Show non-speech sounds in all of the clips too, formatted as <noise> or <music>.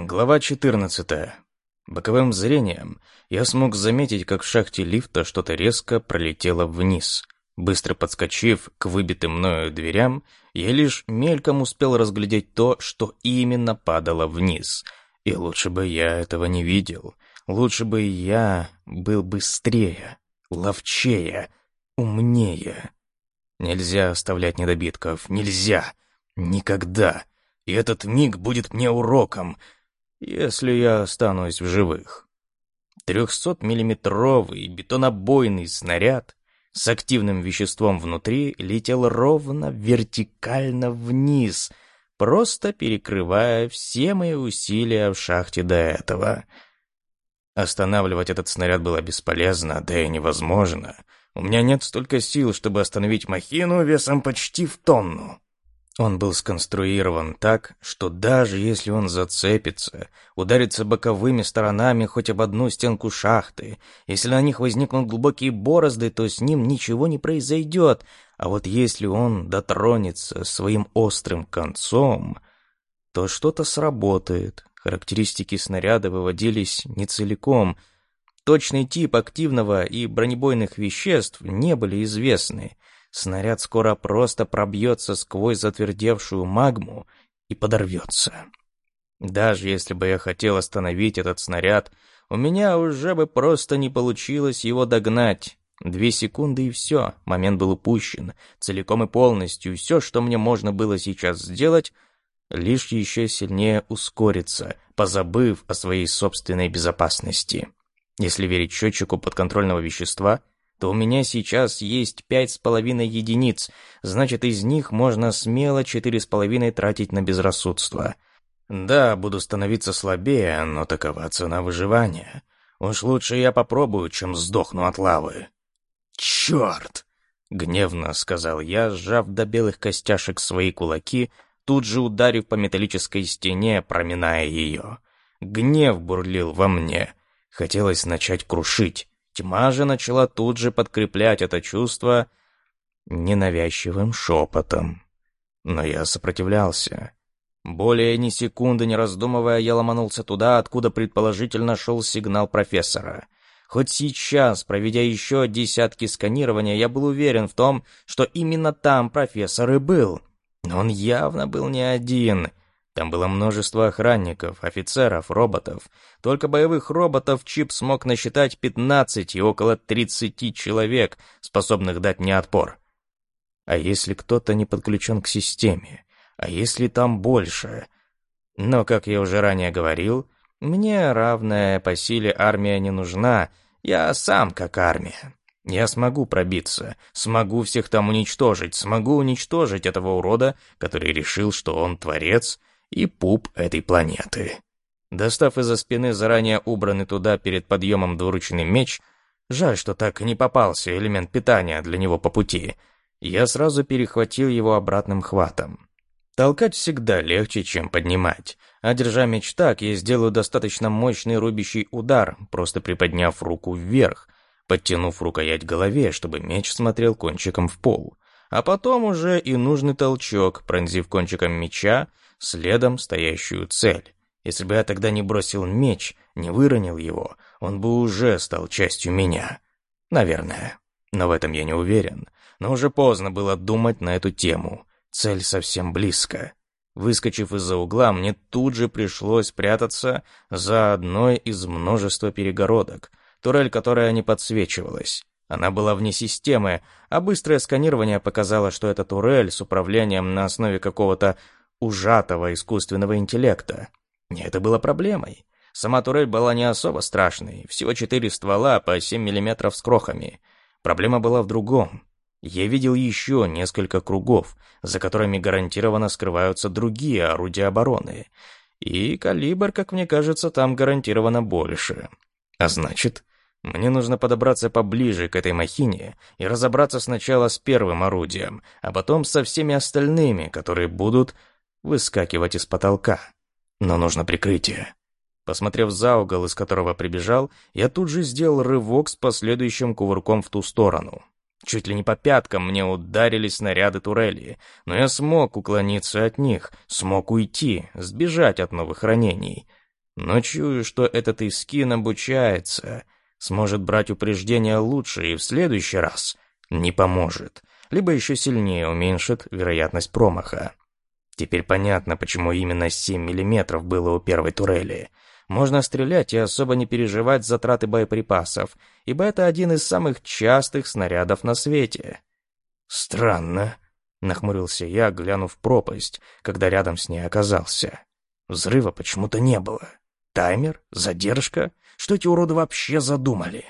Глава 14. Боковым зрением я смог заметить, как в шахте лифта что-то резко пролетело вниз. Быстро подскочив к выбитым мною дверям, я лишь мельком успел разглядеть то, что именно падало вниз. И лучше бы я этого не видел. Лучше бы я был быстрее, ловчее, умнее. Нельзя оставлять недобитков. Нельзя. Никогда. И этот миг будет мне уроком — если я останусь в живых. Трехсотмиллиметровый бетонобойный снаряд с активным веществом внутри летел ровно вертикально вниз, просто перекрывая все мои усилия в шахте до этого. Останавливать этот снаряд было бесполезно, да и невозможно. У меня нет столько сил, чтобы остановить махину весом почти в тонну. Он был сконструирован так, что даже если он зацепится, ударится боковыми сторонами хоть об одну стенку шахты, если на них возникнут глубокие борозды, то с ним ничего не произойдет, а вот если он дотронется своим острым концом, то что-то сработает. Характеристики снаряда выводились не целиком. Точный тип активного и бронебойных веществ не были известны — снаряд скоро просто пробьется сквозь затвердевшую магму и подорвется. Даже если бы я хотел остановить этот снаряд, у меня уже бы просто не получилось его догнать. Две секунды и все, момент был упущен, целиком и полностью. Все, что мне можно было сейчас сделать, лишь еще сильнее ускориться, позабыв о своей собственной безопасности. Если верить счетчику подконтрольного вещества — то у меня сейчас есть пять с половиной единиц, значит, из них можно смело четыре с половиной тратить на безрассудство. Да, буду становиться слабее, но такова цена выживания. Уж лучше я попробую, чем сдохну от лавы. «Черт!» — гневно сказал я, сжав до белых костяшек свои кулаки, тут же ударив по металлической стене, проминая ее. Гнев бурлил во мне. Хотелось начать крушить. Тьма же начала тут же подкреплять это чувство ненавязчивым шепотом. Но я сопротивлялся. Более ни секунды не раздумывая, я ломанулся туда, откуда предположительно шел сигнал профессора. Хоть сейчас, проведя еще десятки сканирования, я был уверен в том, что именно там профессор и был. Но он явно был не один, там было множество охранников, офицеров, роботов. Только боевых роботов Чип смог насчитать 15 и около 30 человек, способных дать мне отпор. А если кто-то не подключен к системе? А если там больше? Но, как я уже ранее говорил, мне равная по силе армия не нужна, я сам как армия. Я смогу пробиться, смогу всех там уничтожить, смогу уничтожить этого урода, который решил, что он творец, и пуп этой планеты. Достав из-за спины заранее убранный туда перед подъемом двуручный меч, жаль, что так и не попался элемент питания для него по пути, я сразу перехватил его обратным хватом. Толкать всегда легче, чем поднимать, а держа меч так, я сделаю достаточно мощный рубящий удар, просто приподняв руку вверх, подтянув рукоять голове, чтобы меч смотрел кончиком в пол, а потом уже и нужный толчок, пронзив кончиком меча, следом стоящую цель. Если бы я тогда не бросил меч, не выронил его, он бы уже стал частью меня. Наверное. Но в этом я не уверен. Но уже поздно было думать на эту тему. Цель совсем близко. Выскочив из-за угла, мне тут же пришлось прятаться за одной из множества перегородок, турель которая не подсвечивалась. Она была вне системы, а быстрое сканирование показало, что это турель с управлением на основе какого-то ужатого искусственного интеллекта. Не это было проблемой. Сама турель была не особо страшной, всего четыре ствола по 7 мм с крохами. Проблема была в другом. Я видел еще несколько кругов, за которыми гарантированно скрываются другие орудия обороны. И калибр, как мне кажется, там гарантированно больше. А значит, мне нужно подобраться поближе к этой махине и разобраться сначала с первым орудием, а потом со всеми остальными, которые будут выскакивать из потолка. Но нужно прикрытие. Посмотрев за угол, из которого прибежал, я тут же сделал рывок с последующим кувырком в ту сторону. Чуть ли не по пяткам мне ударили снаряды турели, но я смог уклониться от них, смог уйти, сбежать от новых ранений. Но чую, что этот Искин обучается, сможет брать упреждения лучше и в следующий раз не поможет, либо еще сильнее уменьшит вероятность промаха. Теперь понятно, почему именно 7 мм было у первой турели. Можно стрелять и особо не переживать затраты боеприпасов, ибо это один из самых частых снарядов на свете. «Странно», — нахмурился я, глянув в пропасть, когда рядом с ней оказался. Взрыва почему-то не было. Таймер? Задержка? Что эти уроды вообще задумали?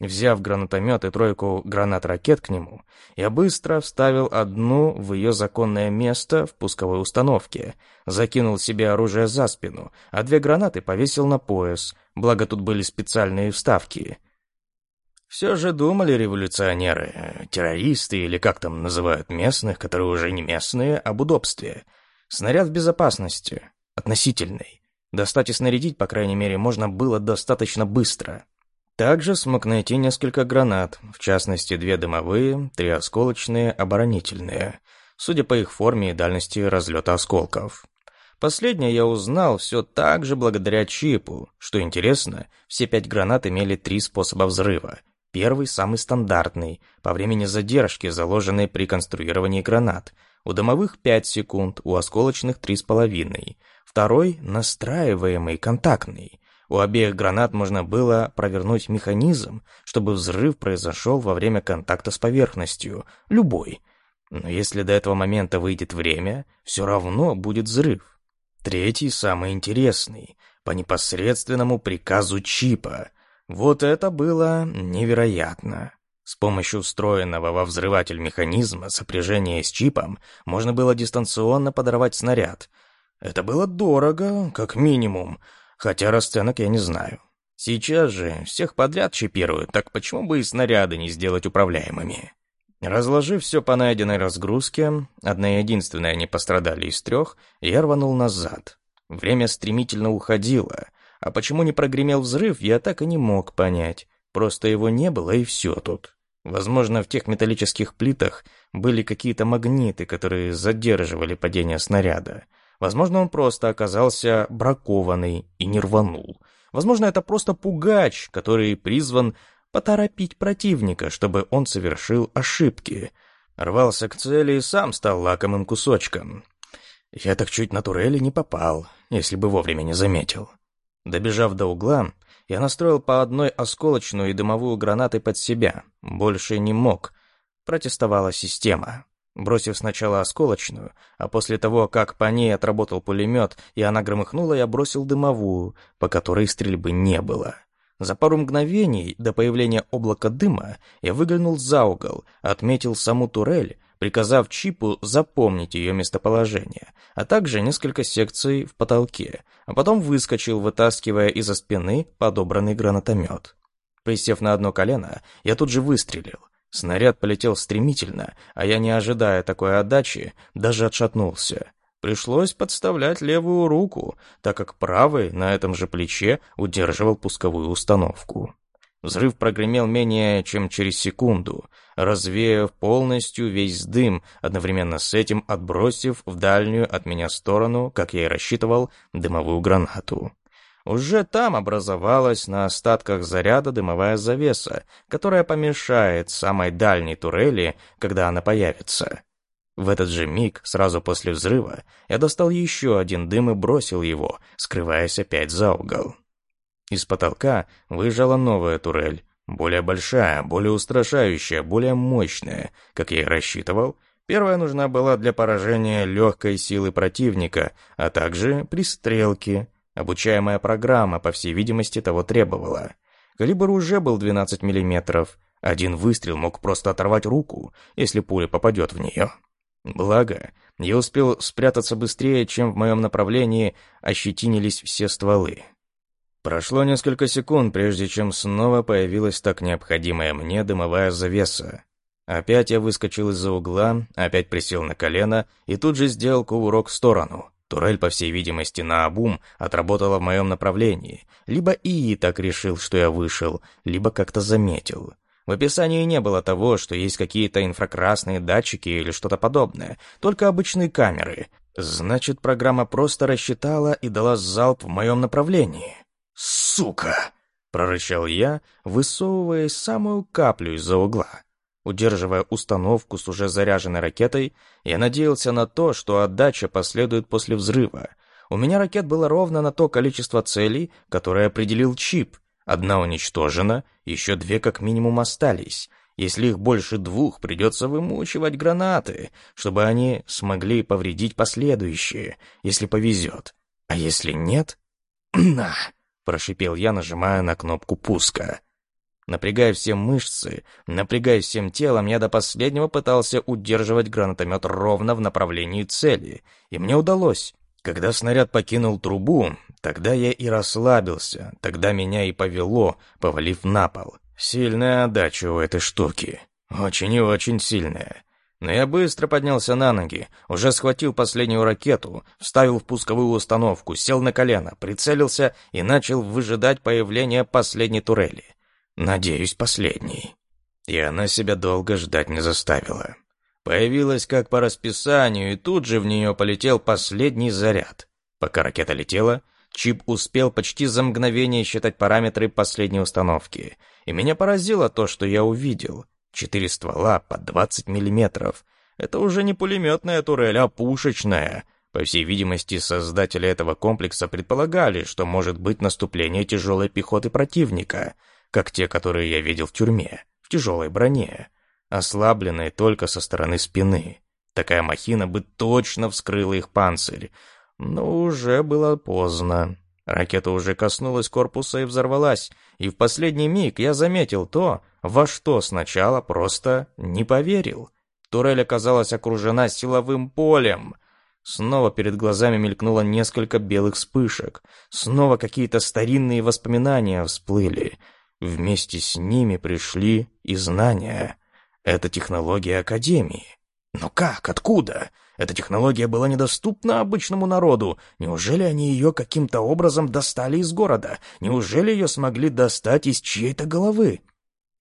Взяв гранатомет и тройку гранат-ракет к нему, я быстро вставил одну в ее законное место в пусковой установке, закинул себе оружие за спину, а две гранаты повесил на пояс, благо тут были специальные вставки. Все же думали революционеры, террористы или как там называют местных, которые уже не местные, об удобстве. Снаряд в безопасности, относительный. Достать и снарядить, по крайней мере, можно было достаточно быстро. Также смог найти несколько гранат, в частности, две дымовые, три осколочные, оборонительные, судя по их форме и дальности разлета осколков. Последнее я узнал все так же благодаря чипу. Что интересно, все пять гранат имели три способа взрыва. Первый, самый стандартный, по времени задержки, заложенной при конструировании гранат. У дымовых 5 секунд, у осколочных 3,5. Второй — настраиваемый, контактный. У обеих гранат можно было провернуть механизм, чтобы взрыв произошел во время контакта с поверхностью, любой. Но если до этого момента выйдет время, все равно будет взрыв. Третий, самый интересный, по непосредственному приказу чипа. Вот это было невероятно. С помощью встроенного во взрыватель механизма сопряжения с чипом можно было дистанционно подорвать снаряд — это было дорого, как минимум, хотя расценок я не знаю. Сейчас же всех подряд чипируют, так почему бы и снаряды не сделать управляемыми? Разложив все по найденной разгрузке, одна единственная не пострадали из трех, я рванул назад. Время стремительно уходило, а почему не прогремел взрыв, я так и не мог понять. Просто его не было, и все тут. Возможно, в тех металлических плитах были какие-то магниты, которые задерживали падение снаряда. Возможно, он просто оказался бракованный и не рванул. Возможно, это просто пугач, который призван поторопить противника, чтобы он совершил ошибки. Рвался к цели и сам стал лакомым кусочком. Я так чуть на турели не попал, если бы вовремя не заметил. Добежав до угла, я настроил по одной осколочную и дымовую гранаты под себя. Больше не мог. Протестовала система. Бросив сначала осколочную, а после того, как по ней отработал пулемет, и она громыхнула, я бросил дымовую, по которой стрельбы не было. За пару мгновений до появления облака дыма я выглянул за угол, отметил саму турель, приказав чипу запомнить ее местоположение, а также несколько секций в потолке, а потом выскочил, вытаскивая из-за спины подобранный гранатомет. Присев на одно колено, я тут же выстрелил. Снаряд полетел стремительно, а я, не ожидая такой отдачи, даже отшатнулся. Пришлось подставлять левую руку, так как правый на этом же плече удерживал пусковую установку. Взрыв прогремел менее чем через секунду, развеяв полностью весь дым, одновременно с этим отбросив в дальнюю от меня сторону, как я и рассчитывал, дымовую гранату. Уже там образовалась на остатках заряда дымовая завеса, которая помешает самой дальней турели, когда она появится. В этот же миг, сразу после взрыва, я достал еще один дым и бросил его, скрываясь опять за угол. Из потолка выезжала новая турель, более большая, более устрашающая, более мощная, как я и рассчитывал. Первая нужна была для поражения легкой силы противника, а также пристрелки, Обучаемая программа, по всей видимости, того требовала. Калибр уже был 12 мм. Один выстрел мог просто оторвать руку, если пуля попадет в нее. Благо, я успел спрятаться быстрее, чем в моем направлении ощетинились все стволы. Прошло несколько секунд, прежде чем снова появилась так необходимая мне дымовая завеса. Опять я выскочил из-за угла, опять присел на колено и тут же сделал кувырок в сторону. Турель, по всей видимости, на обум отработала в моем направлении. Либо ИИ так решил, что я вышел, либо как-то заметил. В описании не было того, что есть какие-то инфракрасные датчики или что-то подобное, только обычные камеры. Значит, программа просто рассчитала и дала залп в моем направлении. «Сука!» — прорычал я, высовывая самую каплю из-за угла. Удерживая установку с уже заряженной ракетой, я надеялся на то, что отдача последует после взрыва. У меня ракет было ровно на то количество целей, которое определил чип. Одна уничтожена, еще две как минимум остались. Если их больше двух, придется вымучивать гранаты, чтобы они смогли повредить последующие, если повезет. А если нет? <clears throat> «На!» — прошипел я, нажимая на кнопку пуска. Напрягая все мышцы, напрягая всем телом, я до последнего пытался удерживать гранатомет ровно в направлении цели, и мне удалось. Когда снаряд покинул трубу, тогда я и расслабился, тогда меня и повело, повалив на пол. Сильная отдача у этой штуки. Очень и очень сильная. Но я быстро поднялся на ноги, уже схватил последнюю ракету, вставил в пусковую установку, сел на колено, прицелился и начал выжидать появления последней турели. Надеюсь, последний. И она себя долго ждать не заставила. Появилась как по расписанию, и тут же в нее полетел последний заряд. Пока ракета летела, чип успел почти за мгновение считать параметры последней установки. И меня поразило то, что я увидел. Четыре ствола по 20 миллиметров. Это уже не пулеметная турель, а пушечная. По всей видимости, создатели этого комплекса предполагали, что может быть наступление тяжелой пехоты противника — как те, которые я видел в тюрьме, в тяжелой броне, ослабленные только со стороны спины. Такая махина бы точно вскрыла их панцирь, но уже было поздно. Ракета уже коснулась корпуса и взорвалась, и в последний миг я заметил то, во что сначала просто не поверил. Турель оказалась окружена силовым полем. Снова перед глазами мелькнуло несколько белых вспышек. Снова какие-то старинные воспоминания всплыли — Вместе с ними пришли и знания. Это технология Академии. Но как? Откуда? Эта технология была недоступна обычному народу. Неужели они ее каким-то образом достали из города? Неужели ее смогли достать из чьей-то головы?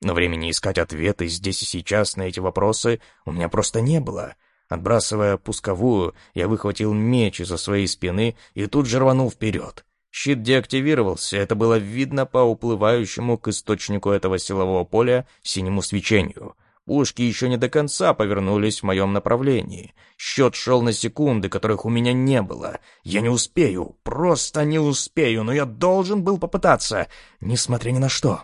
Но времени искать ответы здесь и сейчас на эти вопросы у меня просто не было. Отбрасывая пусковую, я выхватил меч из-за своей спины и тут же рванул вперед. Щит деактивировался, это было видно по уплывающему к источнику этого силового поля синему свечению. Пушки еще не до конца повернулись в моем направлении. Счет шел на секунды, которых у меня не было. Я не успею, просто не успею, но я должен был попытаться, несмотря ни на что.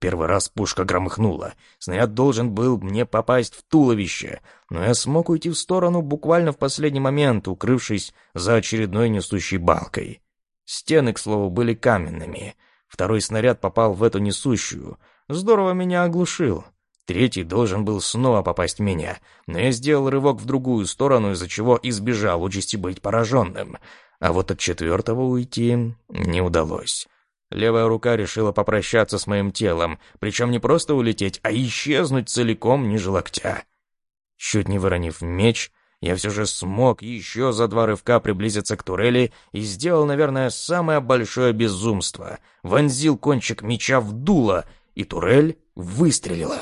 Первый раз пушка громыхнула. Снаряд должен был мне попасть в туловище, но я смог уйти в сторону буквально в последний момент, укрывшись за очередной несущей балкой. Стены, к слову, были каменными. Второй снаряд попал в эту несущую. Здорово меня оглушил. Третий должен был снова попасть в меня, но я сделал рывок в другую сторону, из-за чего избежал участи быть пораженным. А вот от четвертого уйти не удалось. Левая рука решила попрощаться с моим телом, причем не просто улететь, а исчезнуть целиком ниже локтя. Чуть не выронив меч, я все же смог еще за два рывка приблизиться к турели и сделал, наверное, самое большое безумство. Вонзил кончик меча в дуло, и турель выстрелила.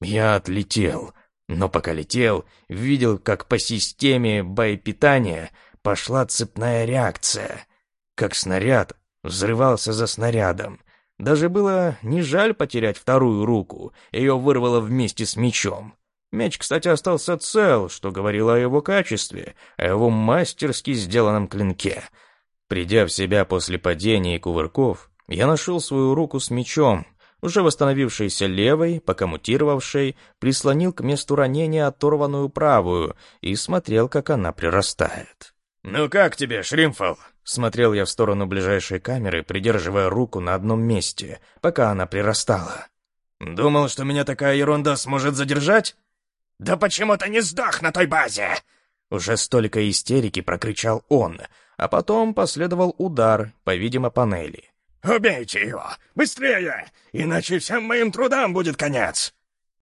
Я отлетел, но пока летел, видел, как по системе боепитания пошла цепная реакция, как снаряд взрывался за снарядом. Даже было не жаль потерять вторую руку, ее вырвало вместе с мечом. Меч, кстати, остался цел, что говорило о его качестве, о его мастерски сделанном клинке. Придя в себя после падения и кувырков, я нашел свою руку с мечом, уже восстановившейся левой, пока мутировавшей, прислонил к месту ранения оторванную правую и смотрел, как она прирастает. «Ну как тебе, Шримфол?» Смотрел я в сторону ближайшей камеры, придерживая руку на одном месте, пока она прирастала. «Думал, что меня такая ерунда сможет задержать?» «Да почему ты не сдох на той базе?» Уже столько истерики прокричал он, а потом последовал удар, по-видимо, панели. «Убейте его! Быстрее! Иначе всем моим трудам будет конец!»